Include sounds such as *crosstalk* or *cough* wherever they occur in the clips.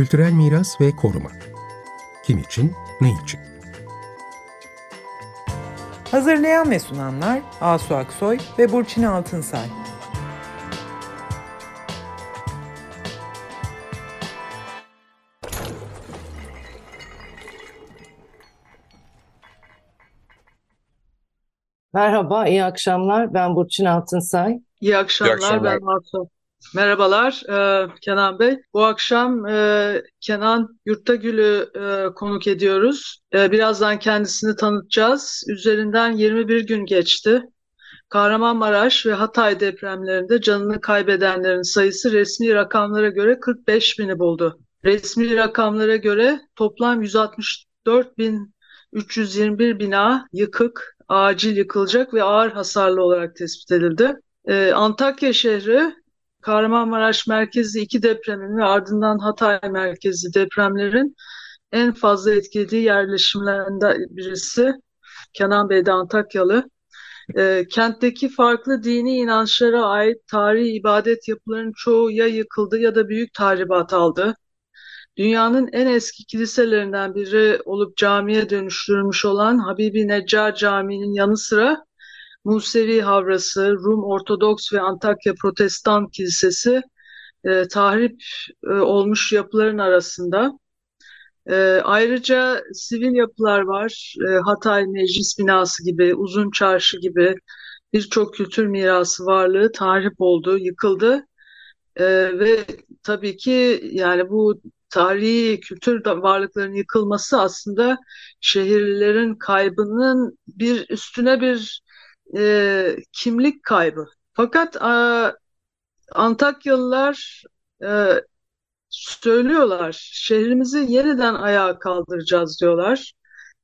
Kültürel miras ve koruma. Kim için, ne için? Hazırlayan ve sunanlar Asu Aksoy ve Burçin Altınsay. Merhaba, iyi akşamlar. Ben Burçin Altınsay. İyi akşamlar, İyi akşamlar. ben Marta. Merhabalar e, Kenan Bey. Bu akşam e, Kenan Yurttagül'ü e, konuk ediyoruz. E, birazdan kendisini tanıtacağız. Üzerinden 21 gün geçti. Kahramanmaraş ve Hatay depremlerinde canını kaybedenlerin sayısı resmi rakamlara göre 45 bini buldu. Resmi rakamlara göre toplam 164.321 bina yıkık, acil yıkılacak ve ağır hasarlı olarak tespit edildi. Ee, Antakya şehri Kahramanmaraş merkezli iki depremin ve ardından Hatay merkezli depremlerin en fazla etkilediği yerleşimlerinden birisi. Kenan Bey de Antakyalı. Ee, kentteki farklı dini inançlara ait tarihi ibadet yapılarının çoğu ya yıkıldı ya da büyük tahribat aldı. Dünyanın en eski kiliselerinden biri olup camiye dönüştürülmüş olan Habibi Neccar Camii'nin yanı sıra Musevi Havrası, Rum Ortodoks ve Antakya Protestan Kilisesi e, tahrip e, olmuş yapıların arasında. E, ayrıca sivil yapılar var. E, Hatay Meclis Binası gibi, Uzun Çarşı gibi birçok kültür mirası varlığı tahrip oldu, yıkıldı. E, ve tabii ki yani bu tarihi kültür varlıkların yıkılması aslında şehirlilerin kaybının bir üstüne bir e, kimlik kaybı. Fakat e, Antakyalılar e, söylüyorlar, şehrimizi yeniden ayağa kaldıracağız diyorlar.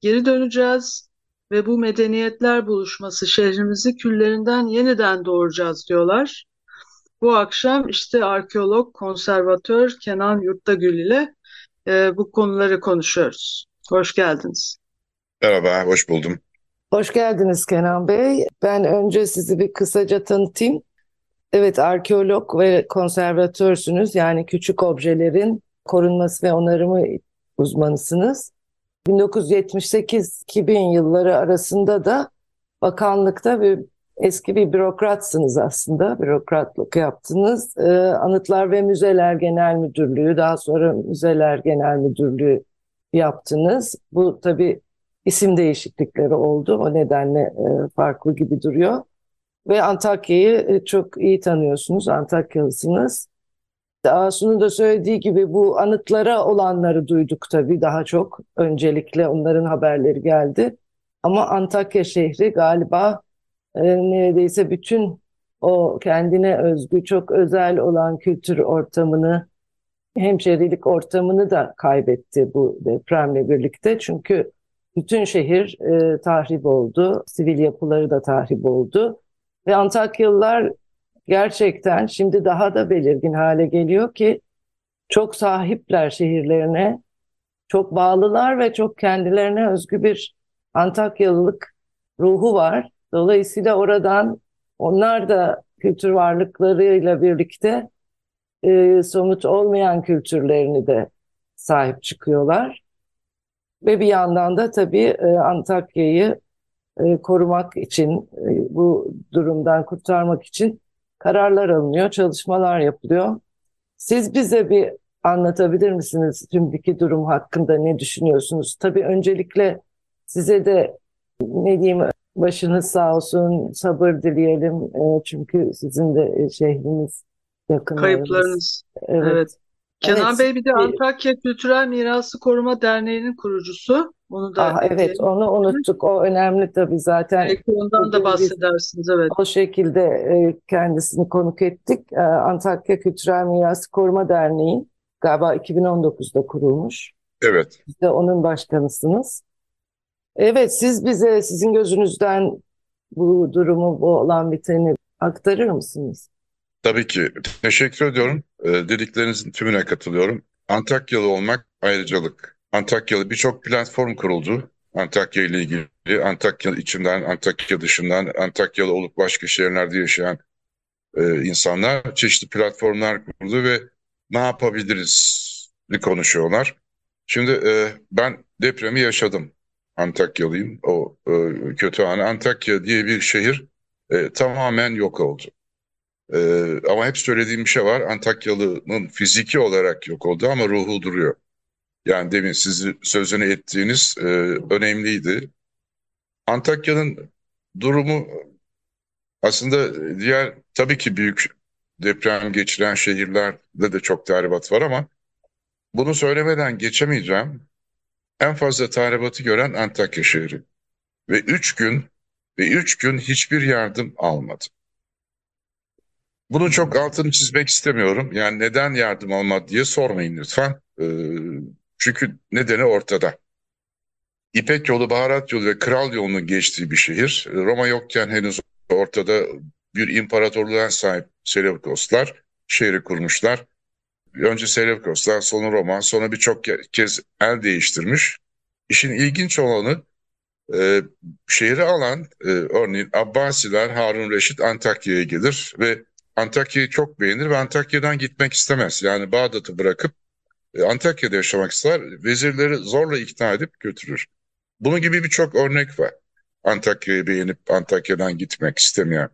Geri döneceğiz ve bu medeniyetler buluşması şehrimizi küllerinden yeniden doğuracağız diyorlar. Bu akşam işte arkeolog, konservatör Kenan Yurttagül ile e, bu konuları konuşuyoruz. Hoş geldiniz. Merhaba, hoş buldum. Hoş geldiniz Kenan Bey. Ben önce sizi bir kısaca tanıtayım. Evet, arkeolog ve konservatörsünüz. Yani küçük objelerin korunması ve onarımı uzmanısınız. 1978-2000 yılları arasında da bakanlıkta bir eski bir bürokratsınız aslında. Bürokratlık yaptınız. Ee, Anıtlar ve Müzeler Genel Müdürlüğü, daha sonra Müzeler Genel Müdürlüğü yaptınız. Bu tabii isim değişiklikleri oldu. O nedenle e, farklı gibi duruyor. Ve Antakya'yı e, çok iyi tanıyorsunuz. Antakyalısınız. Asu'nun da söylediği gibi bu anıtlara olanları duyduk tabii daha çok. Öncelikle onların haberleri geldi. Ama Antakya şehri galiba e, neredeyse bütün o kendine özgü çok özel olan kültür ortamını, hemşerilik ortamını da kaybetti bu depremle birlikte. Çünkü bütün şehir e, tahrip oldu, sivil yapıları da tahrip oldu. Ve Antakyalılar gerçekten şimdi daha da belirgin hale geliyor ki çok sahipler şehirlerine, çok bağlılar ve çok kendilerine özgü bir Antakyalılık ruhu var. Dolayısıyla oradan onlar da kültür varlıklarıyla birlikte e, somut olmayan kültürlerini de sahip çıkıyorlar. Ve bir yandan da tabii e, Antakya'yı e, korumak için, e, bu durumdan kurtarmak için kararlar alınıyor, çalışmalar yapılıyor. Siz bize bir anlatabilir misiniz şimdiki durum hakkında ne düşünüyorsunuz? Tabii öncelikle size de ne diyeyim başınız sağ olsun, sabır dileyelim. Çünkü sizin de şehriniz yakınlarınız. Kayıplarınız. Evet. Evet. Kenan Evet. Bey bir de Antakya Kültürel Mirası Koruma Derneği'nin kurucusu. Onu da Ah, evet ekleyelim. onu unuttuk. O önemli tabii zaten. Belki ondan da bahsedersiniz. Evet. O şekilde e, kendisini konuk ettik. E, Antakya Kültürel Miras Koruma Derneği galiba 2019'da kurulmuş. Evet, Siz de onun başkanısınız. Evet, siz bize sizin gözünüzden bu durumu, bu olan biteni aktarır mısınız? Tabii ki. Teşekkür ediyorum. Ee, dediklerinizin tümüne katılıyorum. Antakyalı olmak ayrıcalık. Antakyalı birçok platform kuruldu. Antakya ile ilgili, Antakya içinden, Antakya dışından, Antakyalı olup başka şehirlerde yaşayan e, insanlar çeşitli platformlar kurdu ve ne yapabiliriz konuşuyorlar. Şimdi e, ben depremi yaşadım. Antakyalıyım. O e, kötü anı. Antakya diye bir şehir e, tamamen yok oldu. E, ama hep söylediğim bir şey var. Antakyalı'nın fiziki olarak yok oldu ama ruhu duruyor. Yani demin sizi sözünü ettiğiniz e, önemliydi. Antakya'nın durumu aslında diğer tabii ki büyük deprem geçiren şehirlerde de çok tahribat var ama bunu söylemeden geçemeyeceğim. En fazla tahribatı gören Antakya şehri. Ve üç gün ve üç gün hiçbir yardım almadı. Bunu çok altını çizmek istemiyorum. Yani neden yardım almadı diye sormayın lütfen. Ee, çünkü nedeni ortada. İpek yolu, baharat yolu ve kral yolunun geçtiği bir şehir. Roma yokken henüz ortada bir imparatorluğa sahip Seleukoslar şehri kurmuşlar. Önce Seleukoslar, sonra Roma, sonra birçok kez el değiştirmiş. İşin ilginç olanı e, şehri alan e, örneğin Abbasiler, Harun Reşit Antakya'ya gelir ve Antakya'yı çok beğenir ve Antakya'dan gitmek istemez. Yani Bağdat'ı bırakıp e, Antakya'da yaşamak ister. Vezirleri zorla ikna edip götürür. Bunun gibi birçok örnek var. Antakya'yı beğenip Antakya'dan gitmek istemeyen.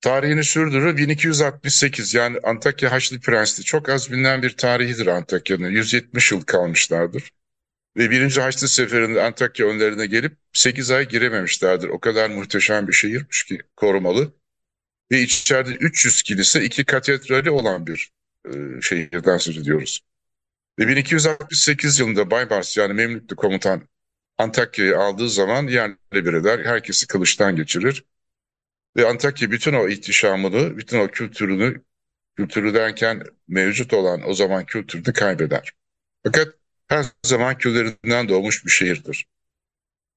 Tarihini sürdürür 1268 yani Antakya Haçlı Prensliği çok az bilinen bir tarihidir Antakya'nın. 170 yıl kalmışlardır. Ve birinci Haçlı Seferi'nde Antakya önlerine gelip 8 ay girememişlerdir. O kadar muhteşem bir şehirmiş ki korumalı. Ve içeride 300 kilise, iki katedrali olan bir e, şehirden söz ediyoruz. Ve 1268 yılında Baybars yani Memlüklü komutan Antakya'yı aldığı zaman yerle bir eder, herkesi kılıçtan geçirir. Ve Antakya bütün o ihtişamını, bütün o kültürünü, kültürü derken mevcut olan o zaman kültürünü kaybeder. Fakat her zaman küllerinden doğmuş bir şehirdir.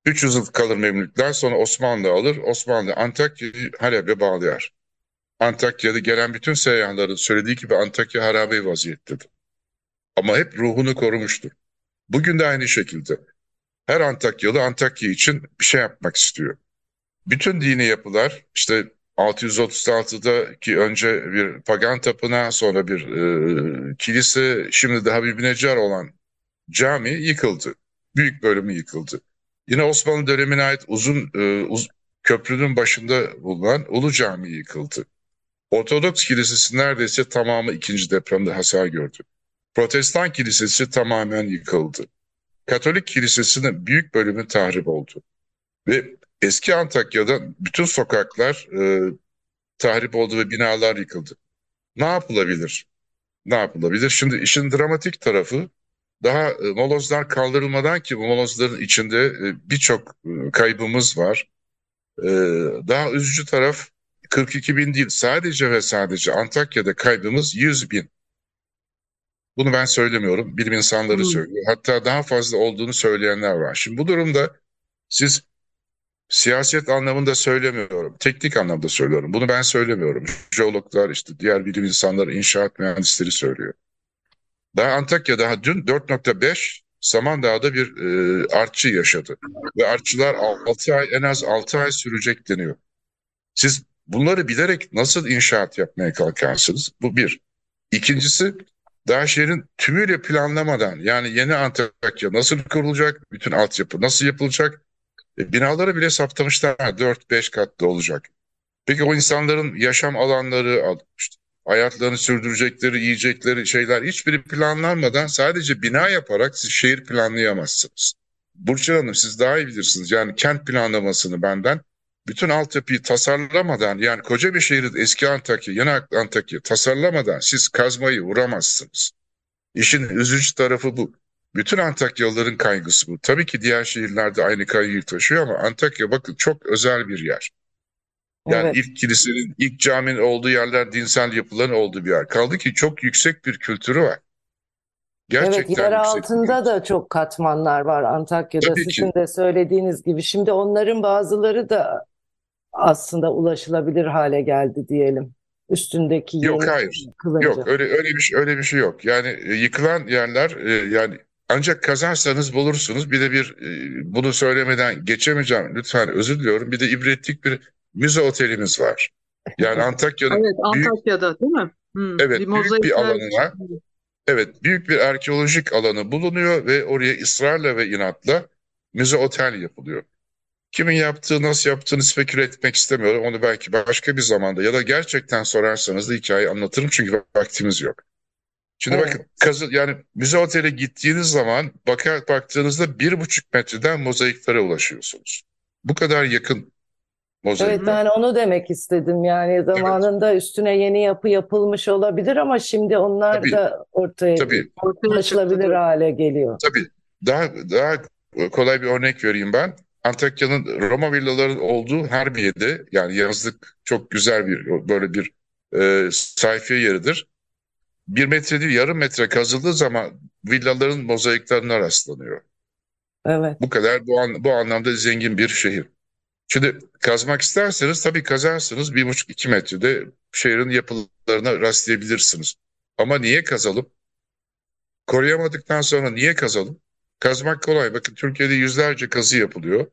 300 yıl kalır Memlükler sonra Osmanlı alır. Osmanlı Antakya'yı Halep'e bağlayar. Antakya'da gelen bütün seyyahların söylediği gibi Antakya harabe vaziyettedir. Ama hep ruhunu korumuştur. Bugün de aynı şekilde. Her Antakyalı Antakya için bir şey yapmak istiyor. Bütün dini yapılar işte 636'da ki önce bir pagan tapınağı sonra bir e, kilise şimdi de Habib Necar olan cami yıkıldı. Büyük bölümü yıkıldı. Yine Osmanlı dönemine ait uzun e, uz, köprünün başında bulunan Ulu Cami yıkıldı. Ortodoks Kilisesi neredeyse tamamı ikinci depremde hasar gördü. Protestan Kilisesi tamamen yıkıldı. Katolik Kilisesi'nin büyük bölümü tahrip oldu. Ve eski Antakya'da bütün sokaklar e, tahrip oldu ve binalar yıkıldı. Ne yapılabilir? Ne yapılabilir? Şimdi işin dramatik tarafı daha e, molozlar kaldırılmadan ki bu molozların içinde e, birçok e, kaybımız var. E, daha üzücü taraf 42 bin değil sadece ve sadece Antakya'da kaybımız 100 bin. Bunu ben söylemiyorum. Bilim insanları hmm. söylüyor. Hatta daha fazla olduğunu söyleyenler var. Şimdi bu durumda siz siyaset anlamında söylemiyorum. Teknik anlamda söylüyorum. Bunu ben söylemiyorum. Jeologlar işte diğer bilim insanları, inşaat mühendisleri söylüyor. Daha Antakya daha dün 4.5 Samandağ'da bir e, artçı yaşadı. Ve artçılar 6 ay en az 6 ay sürecek deniyor. Siz bunları bilerek nasıl inşaat yapmaya kalkarsınız? Bu bir. İkincisi daha şehrin tümüyle planlamadan yani yeni Antakya nasıl kurulacak, bütün altyapı nasıl yapılacak, e, binaları bile saptamışlar 4-5 katlı olacak. Peki o insanların yaşam alanları, işte, hayatlarını sürdürecekleri, yiyecekleri şeyler hiçbiri planlanmadan sadece bina yaparak siz şehir planlayamazsınız. Burçin Hanım siz daha iyi bilirsiniz. Yani kent planlamasını benden bütün altyapıyı tasarlamadan yani koca bir şehri eski Antakya, yeni Antakya tasarlamadan siz kazmayı vuramazsınız. İşin üzücü tarafı bu. Bütün Antakyalıların kaygısı bu. Tabii ki diğer şehirlerde aynı kaygıyı taşıyor ama Antakya bakın çok özel bir yer. Yani evet. ilk kilisenin, ilk caminin olduğu yerler dinsel yapıların olduğu bir yer. Kaldı ki çok yüksek bir kültürü var. Gerçekten evet, yer altında da çok katmanlar var Antakya'da Tabii sizin ki. de söylediğiniz gibi. Şimdi onların bazıları da aslında ulaşılabilir hale geldi diyelim. Üstündeki Yok hayır. Kılınca. Yok öyle öyle bir şey öyle bir şey yok. Yani e, yıkılan yerler e, yani ancak kazarsanız bulursunuz. Bir de bir e, bunu söylemeden geçemeyeceğim. Lütfen özür diliyorum. Bir de ibretlik bir müze otelimiz var. Yani *laughs* Antakya'nın Evet, Antakya'da büyük, değil mi? Hmm, evet, bir büyük bir alanına Evet, büyük bir arkeolojik alanı bulunuyor ve oraya ısrarla ve inatla müze otel yapılıyor. Kimin yaptığı, nasıl yaptığını speküle etmek istemiyorum. Onu belki başka bir zamanda ya da gerçekten sorarsanız da hikayeyi anlatırım çünkü vaktimiz yok. Şimdi Evet. bakın kazı yani müze otele gittiğiniz zaman bakar baktığınızda bir buçuk metreden mozaiklere ulaşıyorsunuz. Bu kadar yakın mozaik. Evet ben onu demek istedim. Yani zamanında üstüne yeni yapı yapılmış olabilir ama şimdi onlar Tabii. da ortaya Tabii, Ortaya ulaşılabilir hale geliyor. tabii. Daha daha kolay bir örnek vereyim ben. Antakya'nın Roma villaların olduğu Harbiye'de yani yazlık çok güzel bir böyle bir e, sayfiye yeridir. Bir metre değil yarım metre kazıldığı zaman villaların mozaiklerine rastlanıyor. Evet. Bu kadar bu, an, bu anlamda zengin bir şehir. Şimdi kazmak isterseniz tabii kazarsınız. Bir buçuk iki metrede şehrin yapılarına rastlayabilirsiniz. Ama niye kazalım? Koruyamadıktan sonra niye kazalım? Kazmak kolay. Bakın Türkiye'de yüzlerce kazı yapılıyor.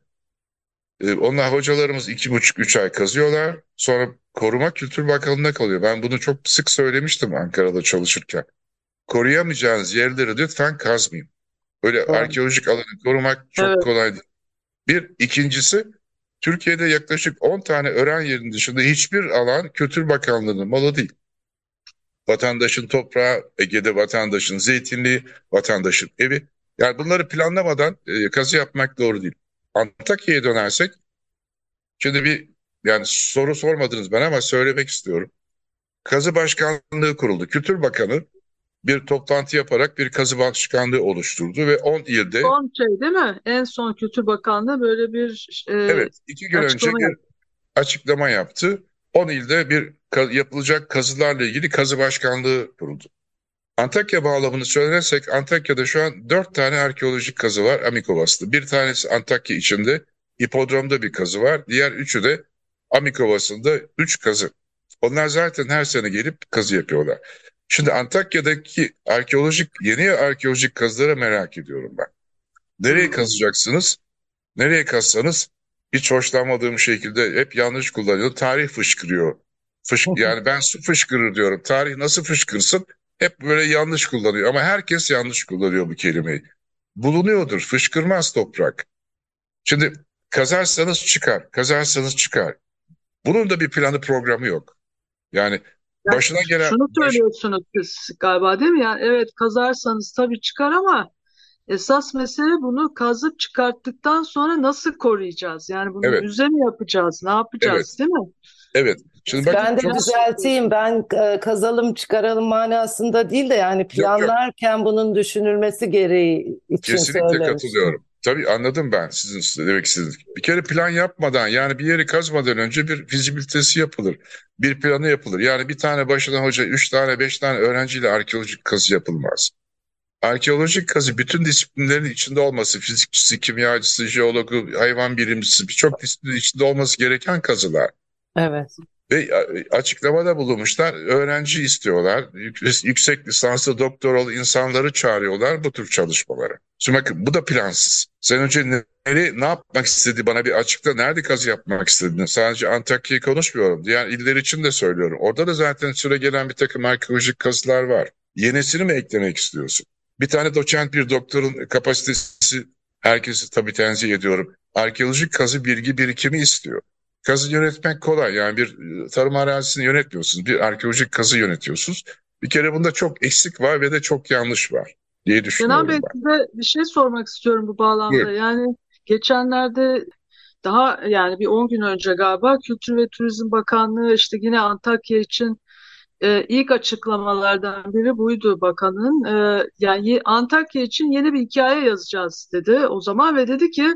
Ee, onlar hocalarımız iki buçuk üç ay kazıyorlar. Sonra Koruma Kültür Bakanlığı'na kalıyor. Ben bunu çok sık söylemiştim Ankara'da çalışırken. Koruyamayacağınız yerleri lütfen kazmayın. Böyle Doğru. arkeolojik alanı korumak çok Evet. kolay değil. Bir, ikincisi Türkiye'de yaklaşık 10 tane öğren yerinin dışında hiçbir alan Kültür Bakanlığı'nın malı değil. Vatandaşın toprağı, Ege'de vatandaşın zeytinliği, vatandaşın evi. Yani bunları planlamadan e, kazı yapmak doğru değil. Antakya'ya dönersek, şimdi bir yani soru sormadınız bana ama söylemek istiyorum. Kazı Başkanlığı kuruldu. Kültür Bakanı bir toplantı yaparak bir kazı başkanlığı oluşturdu ve 10 ilde Son şey değil mi? En son Kültür Bakanlığı böyle bir e, Evet, iki gün önce bir açıklama yaptı. 10 ilde bir yapılacak kazılarla ilgili kazı başkanlığı kuruldu. Antakya bağlamını söylersek Antakya'da şu an 4 tane arkeolojik kazı var Amikovas'ta. Bir tanesi Antakya içinde hipodromda bir kazı var. Diğer üçü de Amikovas'ında 3 kazı. Onlar zaten her sene gelip kazı yapıyorlar. Şimdi Antakya'daki arkeolojik yeni arkeolojik kazılara merak ediyorum ben. Nereye kazacaksınız? Nereye kazsanız hiç hoşlanmadığım şekilde hep yanlış kullanıyor. Tarih fışkırıyor. Fış, yani ben su fışkırır diyorum. Tarih nasıl fışkırsın? Hep böyle yanlış kullanıyor. Ama herkes yanlış kullanıyor bu kelimeyi. Bulunuyordur. Fışkırmaz toprak. Şimdi kazarsanız çıkar. Kazarsanız çıkar. Bunun da bir planı programı yok. Yani Yani başına gelen Şunu söylüyorsunuz siz galiba değil mi? Yani evet kazarsanız tabii çıkar ama esas mesele bunu kazıp çıkarttıktan sonra nasıl koruyacağız? Yani bunu Evet. müze mi yapacağız? Ne yapacağız değil mi? Evet. Şimdi bakın Ben de çok düzelteyim. Ben e, kazalım çıkaralım manasında değil de yani planlarken bunun düşünülmesi gereği için Kesinlikle söylemiştim. katılıyorum. Tabii anladım ben sizin demek istediğiniz. Bir kere plan yapmadan yani bir yeri kazmadan önce bir fizibilitesi yapılır. Bir planı yapılır. Yani bir tane başına hoca, üç tane, beş tane öğrenciyle arkeolojik kazı yapılmaz. Arkeolojik kazı bütün disiplinlerin içinde olması, fizikçisi, kimyacısı, jeologu, hayvan bilimcisi birçok disiplinin içinde olması gereken kazılar. Evet. Ve a- açıklamada bulunmuşlar. Öğrenci istiyorlar. Yük- Yüksek lisanslı doktoralı insanları çağırıyorlar bu tür çalışmalara. Şimdi bakın bu da plansız. Sen önce ne, nereye- ne yapmak istedi bana bir açıkla. Nerede kazı yapmak istediğini. Sadece Antakya'yı konuşmuyorum. Diğer iller için de söylüyorum. Orada da zaten süre gelen bir takım arkeolojik kazılar var. Yenisini mi eklemek istiyorsun? Bir tane doçent bir doktorun kapasitesi herkesi tabii tenzih ediyorum. Arkeolojik kazı bilgi birikimi istiyor. Kazı yönetmek kolay. Yani bir e, tarım arazisini yönetmiyorsunuz. Bir arkeolojik kazı yönetiyorsunuz. Bir kere bunda çok eksik var ve de çok yanlış var diye Kenan düşünüyorum Bey ben. size bir şey sormak istiyorum bu bağlamda. Buyurun. Yani geçenlerde daha yani bir 10 gün önce galiba Kültür ve Turizm Bakanlığı işte yine Antakya için e, ilk açıklamalardan biri buydu bakanın. E, yani Antakya için yeni bir hikaye yazacağız dedi o zaman ve dedi ki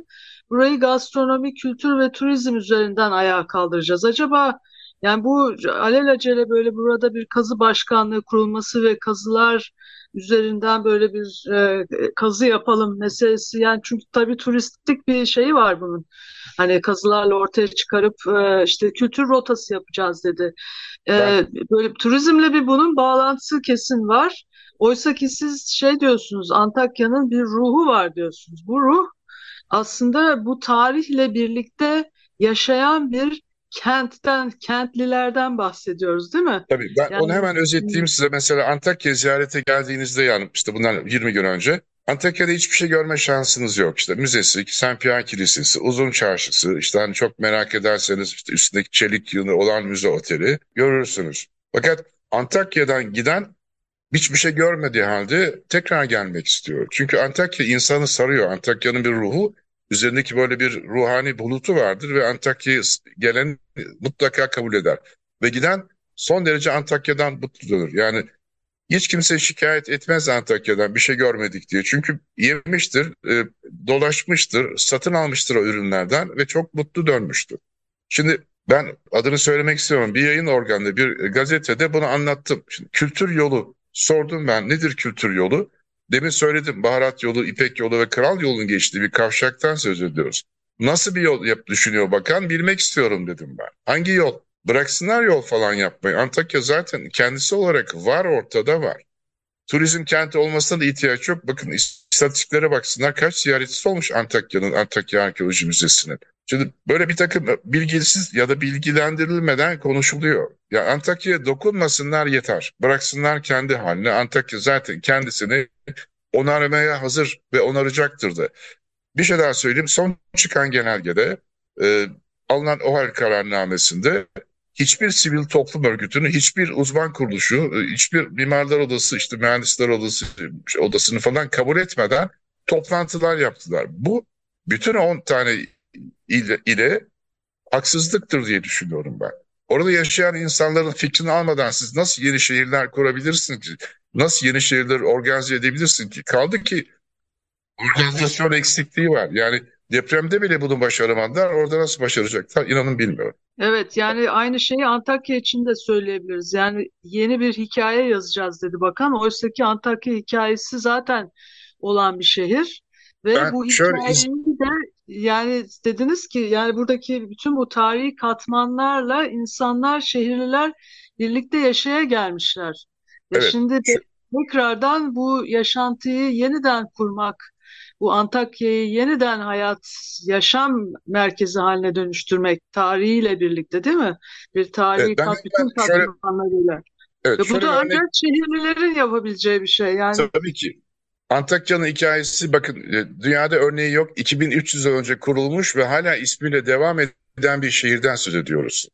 burayı gastronomi, kültür ve turizm üzerinden ayağa kaldıracağız. Acaba yani bu alelacele böyle burada bir kazı başkanlığı kurulması ve kazılar üzerinden böyle bir e, kazı yapalım meselesi yani çünkü tabii turistik bir şey var bunun. Hani kazılarla ortaya çıkarıp e, işte kültür rotası yapacağız dedi. E, Ben- böyle turizmle bir bunun bağlantısı kesin var. Oysa ki siz şey diyorsunuz Antakya'nın bir ruhu var diyorsunuz. Bu ruh aslında bu tarihle birlikte yaşayan bir kentten, kentlilerden bahsediyoruz değil mi? Tabii ben Yani- onu hemen özetleyeyim size. Mesela Antakya ziyarete geldiğinizde yani işte bundan 20 gün önce Antakya'da hiçbir şey görme şansınız yok. İşte müzesi, Saint Pierre Kilisesi, Uzun Çarşısı, işte hani çok merak ederseniz işte üstündeki çelik yığını olan müze oteli görürsünüz. Fakat Antakya'dan giden hiçbir şey görmediği halde tekrar gelmek istiyor. Çünkü Antakya insanı sarıyor. Antakya'nın bir ruhu, üzerindeki böyle bir ruhani bulutu vardır ve Antakya'ya gelen mutlaka kabul eder. Ve giden son derece Antakya'dan mutlu dönür. Yani hiç kimse şikayet etmez Antakya'dan bir şey görmedik diye. Çünkü yemiştir, e, dolaşmıştır, satın almıştır o ürünlerden ve çok mutlu dönmüştür. Şimdi ben adını söylemek istiyorum. Bir yayın organında, bir gazetede bunu anlattım. Şimdi kültür yolu sordum ben. Nedir kültür yolu? Demin söyledim. Baharat yolu, İpek yolu ve Kral yolunun geçtiği bir kavşaktan söz ediyoruz. Nasıl bir yol yap düşünüyor bakan bilmek istiyorum dedim ben. Hangi yol? Bıraksınlar yol falan yapmayı. Antakya zaten kendisi olarak var ortada var. Turizm kenti olmasına da ihtiyaç yok. Bakın istatistiklere baksınlar kaç ziyaretçisi olmuş Antakya'nın, Antakya Arkeoloji Müzesi'nin. Şimdi böyle bir takım bilgisiz ya da bilgilendirilmeden konuşuluyor. Ya Antakya'ya dokunmasınlar yeter. Bıraksınlar kendi haline. Antakya zaten kendisini onarmaya hazır ve onaracaktır da. Bir şey daha söyleyeyim. Son çıkan genelgede e, alınan OHAL kararnamesinde hiçbir sivil toplum örgütünü, hiçbir uzman kuruluşu, e, hiçbir mimarlar odası, işte mühendisler odası odasını falan kabul etmeden toplantılar yaptılar. Bu bütün 10 tane ile, ile haksızlıktır diye düşünüyorum ben. Orada yaşayan insanların fikrini almadan siz nasıl yeni şehirler kurabilirsiniz ki? Nasıl yeni şehirleri organize edebilirsin ki? Kaldı ki organizasyon eksikliği var. Yani depremde bile bunu başaramadılar. Orada nasıl başaracaklar inanın bilmiyorum. Evet yani aynı şeyi Antakya için de söyleyebiliriz. Yani yeni bir hikaye yazacağız dedi bakan. Oysa ki Antakya hikayesi zaten olan bir şehir. Ve Ben bu şöyle hikayeyi de yani dediniz ki yani buradaki bütün bu tarihi katmanlarla insanlar, şehirliler birlikte yaşaya gelmişler. Ve Evet, şimdi de tekrardan bu yaşantıyı yeniden kurmak, bu Antakya'yı yeniden hayat, yaşam merkezi haline dönüştürmek tarihiyle birlikte değil mi? Bir tarihi Evet, kat, bütün katmanlarıyla. Evet, Ve bu da bir örnek ancak şehirlilerin yapabileceği bir şey. Yani Tabii ki. Antakya'nın hikayesi bakın e, dünyada örneği yok. 2300 yıl önce kurulmuş ve hala ismiyle devam eden bir şehirden söz ediyoruz.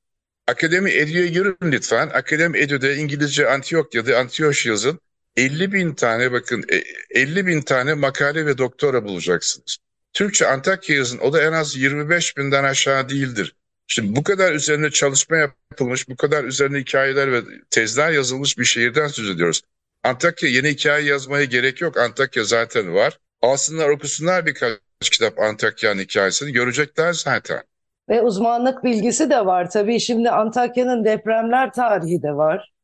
Akademi Edu'ya girin lütfen. Akademi Edu'da İngilizce Antiokya'da Antioch yazın. 50 bin tane bakın e, 50 bin tane makale ve doktora bulacaksınız. Türkçe Antakya yazın o da en az 25 binden aşağı değildir. Şimdi bu kadar üzerine çalışma yapılmış, bu kadar üzerine hikayeler ve tezler yazılmış bir şehirden söz ediyoruz. Antakya yeni hikaye yazmaya gerek yok. Antakya zaten var. Alsınlar okusunlar birkaç kitap Antakya'nın hikayesini görecekler zaten. Ve uzmanlık bilgisi de var. Tabii şimdi Antakya'nın depremler tarihi de var.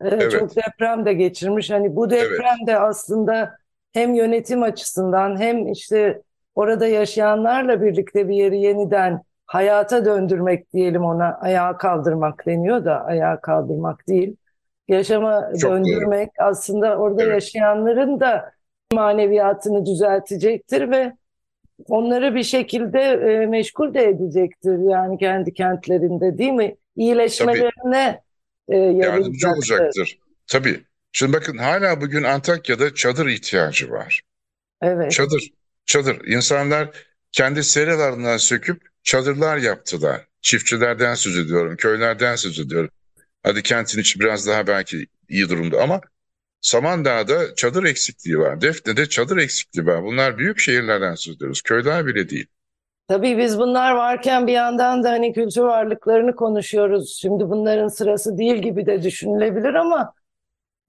Evet. Çok deprem de geçirmiş. Hani bu deprem de aslında hem yönetim açısından hem işte orada yaşayanlarla birlikte bir yeri yeniden hayata döndürmek diyelim ona ayağa kaldırmak deniyor da ayağa kaldırmak değil. Yaşama Çok doğru. döndürmek aslında orada Evet. yaşayanların da maneviyatını düzeltecektir ve onları bir şekilde e, meşgul de edecektir yani kendi kentlerinde değil mi? İyileşmelerine e, Yardımcı yarayacaktır. olacaktır. Tabii. Şimdi bakın hala bugün Antakya'da çadır ihtiyacı var. Evet. Çadır, çadır. İnsanlar kendi seralarından söküp çadırlar yaptılar. Çiftçilerden söz ediyorum, köylerden söz ediyorum. Hadi kentin içi biraz daha belki iyi durumda ama Samandağ'da çadır eksikliği var. Defne'de çadır eksikliği var. Bunlar büyük şehirlerden söz ediyoruz. Köyler bile değil. Tabii biz bunlar varken bir yandan da hani kültür varlıklarını konuşuyoruz. Şimdi bunların sırası değil gibi de düşünülebilir ama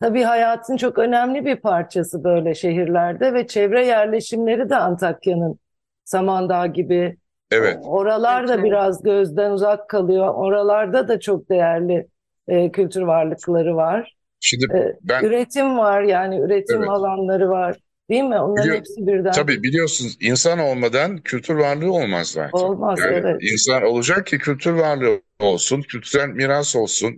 tabii hayatın çok önemli bir parçası böyle şehirlerde ve çevre yerleşimleri de Antakya'nın Samandağ gibi. Evet. Oralar da Evet. biraz gözden uzak kalıyor. Oralarda da çok değerli e, kültür varlıkları var. Şimdi E, ben üretim var yani üretim Evet. alanları var. Değil mi? Onların Biliyor- hepsi birden tabii biliyorsunuz insan olmadan kültür varlığı olmaz zaten. olmaz. Yani Evet. insan olacak ki kültür varlığı olsun, kültürel miras olsun,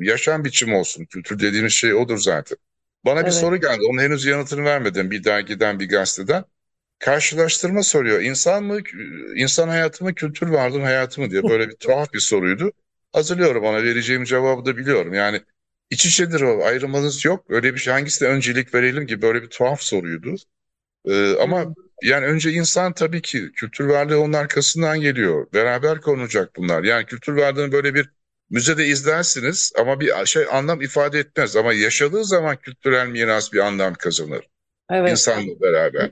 yaşam biçimi olsun. Kültür dediğimiz şey odur zaten. Bana bir Evet. soru geldi. Onun henüz yanıtını vermedim bir dergiden, bir gazeteden. karşılaştırma soruyor. İnsan mı, insan hayatı mı, kültür varlığın hayatı mı diye böyle bir tuhaf bir soruydu. Hazırlıyorum ona vereceğim cevabı da biliyorum. Yani iç içedir o ayrımınız yok. Öyle bir şey hangisine öncelik verelim gibi böyle bir tuhaf soruydu. Ee, ama yani önce insan tabii ki kültür varlığı onun arkasından geliyor. Beraber konulacak bunlar. Yani kültür varlığını böyle bir müzede izlersiniz ama bir şey anlam ifade etmez. Ama yaşadığı zaman kültürel miras bir anlam kazanır. Evet. İnsanla beraber.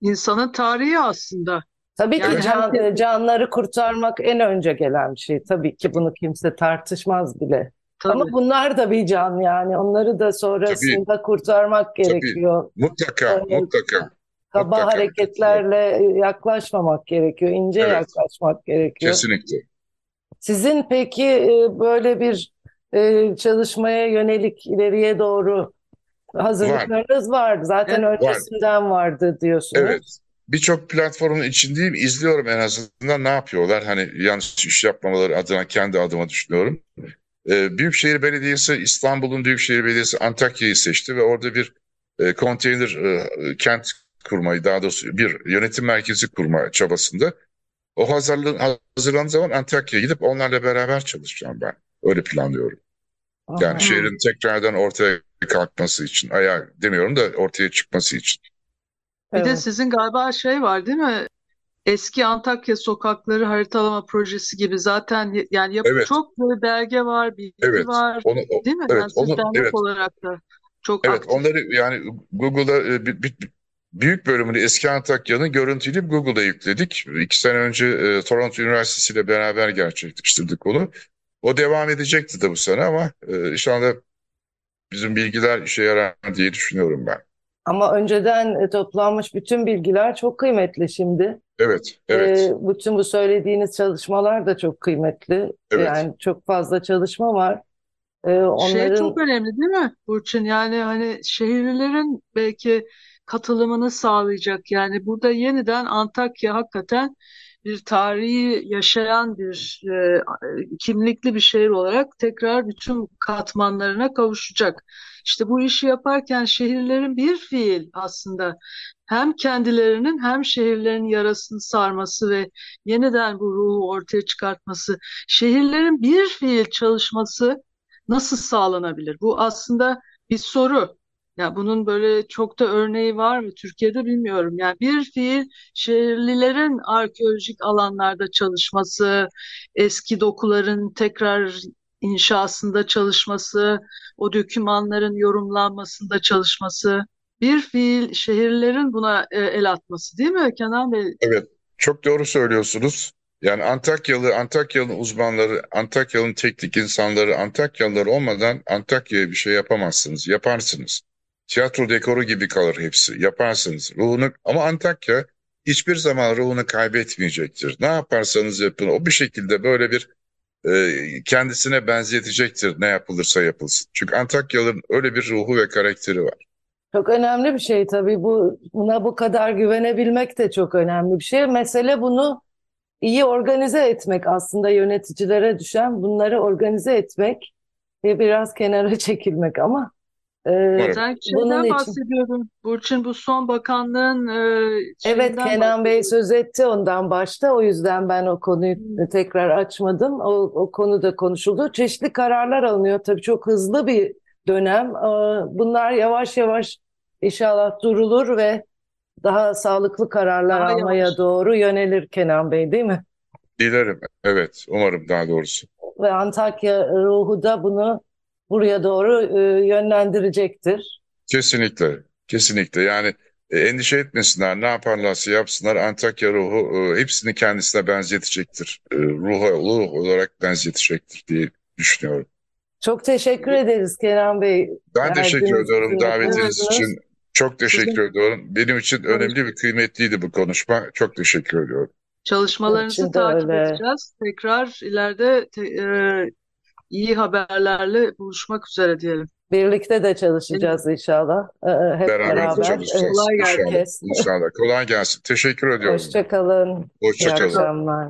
İnsanın tarihi aslında. Tabii ki can- canları kurtarmak en önce gelen şey. Tabii ki bunu kimse tartışmaz bile. Tabii. Ama bunlar da bir can yani. Onları da sonrasında kurtarmak gerekiyor. Mutlaka, Evet. mutlaka. Kaba Mutlaka. hareketlerle yaklaşmamak gerekiyor. ince Evet. yaklaşmak gerekiyor. Kesinlikle. Sizin peki e, böyle bir e, çalışmaya yönelik ileriye doğru hazırlıklarınız vardı. Zaten Evet. öncesinden vardı diyorsunuz. Evet. Birçok platformun içindeyim. izliyorum en azından ne yapıyorlar. Hani yanlış iş yapmamaları adına kendi adıma düşünüyorum. Ee, Büyükşehir Belediyesi İstanbul'un Büyükşehir Belediyesi Antakya'yı seçti ve orada bir e, konteyner e, kent kurmayı daha doğrusu bir yönetim merkezi kurma çabasında. O hazırlığın hazırlandığı zaman Antakya'ya gidip onlarla beraber çalışacağım ben. Öyle planlıyorum. Aha. Yani şehrin tekrardan ortaya kalkması için, ayağa demiyorum da ortaya çıkması için. Bir de Evet. sizin galiba şey var değil mi? Eski Antakya sokakları haritalama projesi gibi zaten yani yapı Evet. çok böyle belge var, bilgi Evet. var, Onu, o- değil mi? evet, Yani onu- evet. olarak da çok Evet, aktif. onları yani Google'da e, bir, bir- büyük bölümünü eski Antakya'nın görüntüleyip Google'da yükledik. İki sene önce e, Toronto Üniversitesi ile beraber gerçekleştirdik onu. O devam edecekti de bu sene ama e, inşallah bizim bilgiler işe yarar diye düşünüyorum ben. Ama önceden e, toplanmış bütün bilgiler çok kıymetli şimdi. Evet, evet, Ee, bütün bu söylediğiniz çalışmalar da çok kıymetli. Evet. Yani çok fazla çalışma var. Ee, Şey onların çok önemli değil mi Burçin? Yani hani şehirlilerin belki katılımını sağlayacak. Yani burada yeniden Antakya hakikaten bir tarihi yaşayan bir e, kimlikli bir şehir olarak tekrar bütün katmanlarına kavuşacak. İşte bu işi yaparken şehirlerin bir fiil aslında hem kendilerinin hem şehirlerin yarasını sarması ve yeniden bu ruhu ortaya çıkartması, şehirlerin bir fiil çalışması nasıl sağlanabilir? Bu aslında bir soru. Ya bunun böyle çok da örneği var mı Türkiye'de bilmiyorum. Yani bir fiil şehirlilerin arkeolojik alanlarda çalışması, eski dokuların tekrar inşasında çalışması, o dokümanların yorumlanmasında çalışması, bir fiil şehirlerin buna e, el atması değil mi Kenan Bey? evet. Çok doğru söylüyorsunuz. Yani Antakyalı, Antakyalı'nın uzmanları, Antakyalı'nın teknik insanları, Antakyalılar olmadan Antakya'ya bir şey yapamazsınız. Yaparsınız. Tiyatro dekoru gibi kalır hepsi. Yaparsınız. Ruhunu ama Antakya hiçbir zaman ruhunu kaybetmeyecektir. Ne yaparsanız yapın. O bir şekilde böyle bir e, kendisine benzetecektir ne yapılırsa yapılsın. Çünkü Antakyalı'nın öyle bir ruhu ve karakteri var. çok önemli bir şey tabii. Bu buna bu kadar güvenebilmek de çok önemli bir şey. Mesele bunu iyi organize etmek aslında yöneticilere düşen bunları organize etmek ve biraz kenara *laughs* çekilmek ama e, Umarım. Sen bunun için bahsediyordun. Burçin bu son bakanlığın e, Evet şeyinden Kenan Bey bahsediyordun. söz etti ondan başta. O yüzden ben o konuyu Hmm. tekrar açmadım. O, o konuda konuşuldu. Çeşitli kararlar alınıyor. Tabii çok hızlı bir dönem. Ee, Bunlar yavaş yavaş inşallah durulur ve daha sağlıklı kararlar Daha almaya yavaş. doğru yönelir Kenan Bey değil mi? Dilerim. Evet. Umarım daha doğrusu. Ve Antakya ruhu da bunu buraya doğru e, yönlendirecektir. Kesinlikle. Kesinlikle. Yani e, endişe etmesinler. Ne yaparlarsa yapsınlar. Antakya ruhu e, hepsini kendisine benzetecektir. E, ruha, ruh olarak benzetecektir diye düşünüyorum. Çok teşekkür ederiz Kenan Bey. Ben teşekkür ediyorum davetiniz için. Çok teşekkür Sizin- ediyorum. Benim için önemli ve kıymetliydi bu konuşma. Çok teşekkür ediyorum. Çalışmalarınızı takip öyle. edeceğiz. Tekrar ileride te- e, iyi haberlerle buluşmak üzere diyelim. Birlikte de çalışacağız inşallah. Ee, hep Beraber beraber. çalışacağız. Kolay gelsin. İnşallah. İnşallah. Kolay gelsin. Teşekkür ediyorum. Hoşça kalın. İyi akşamlar.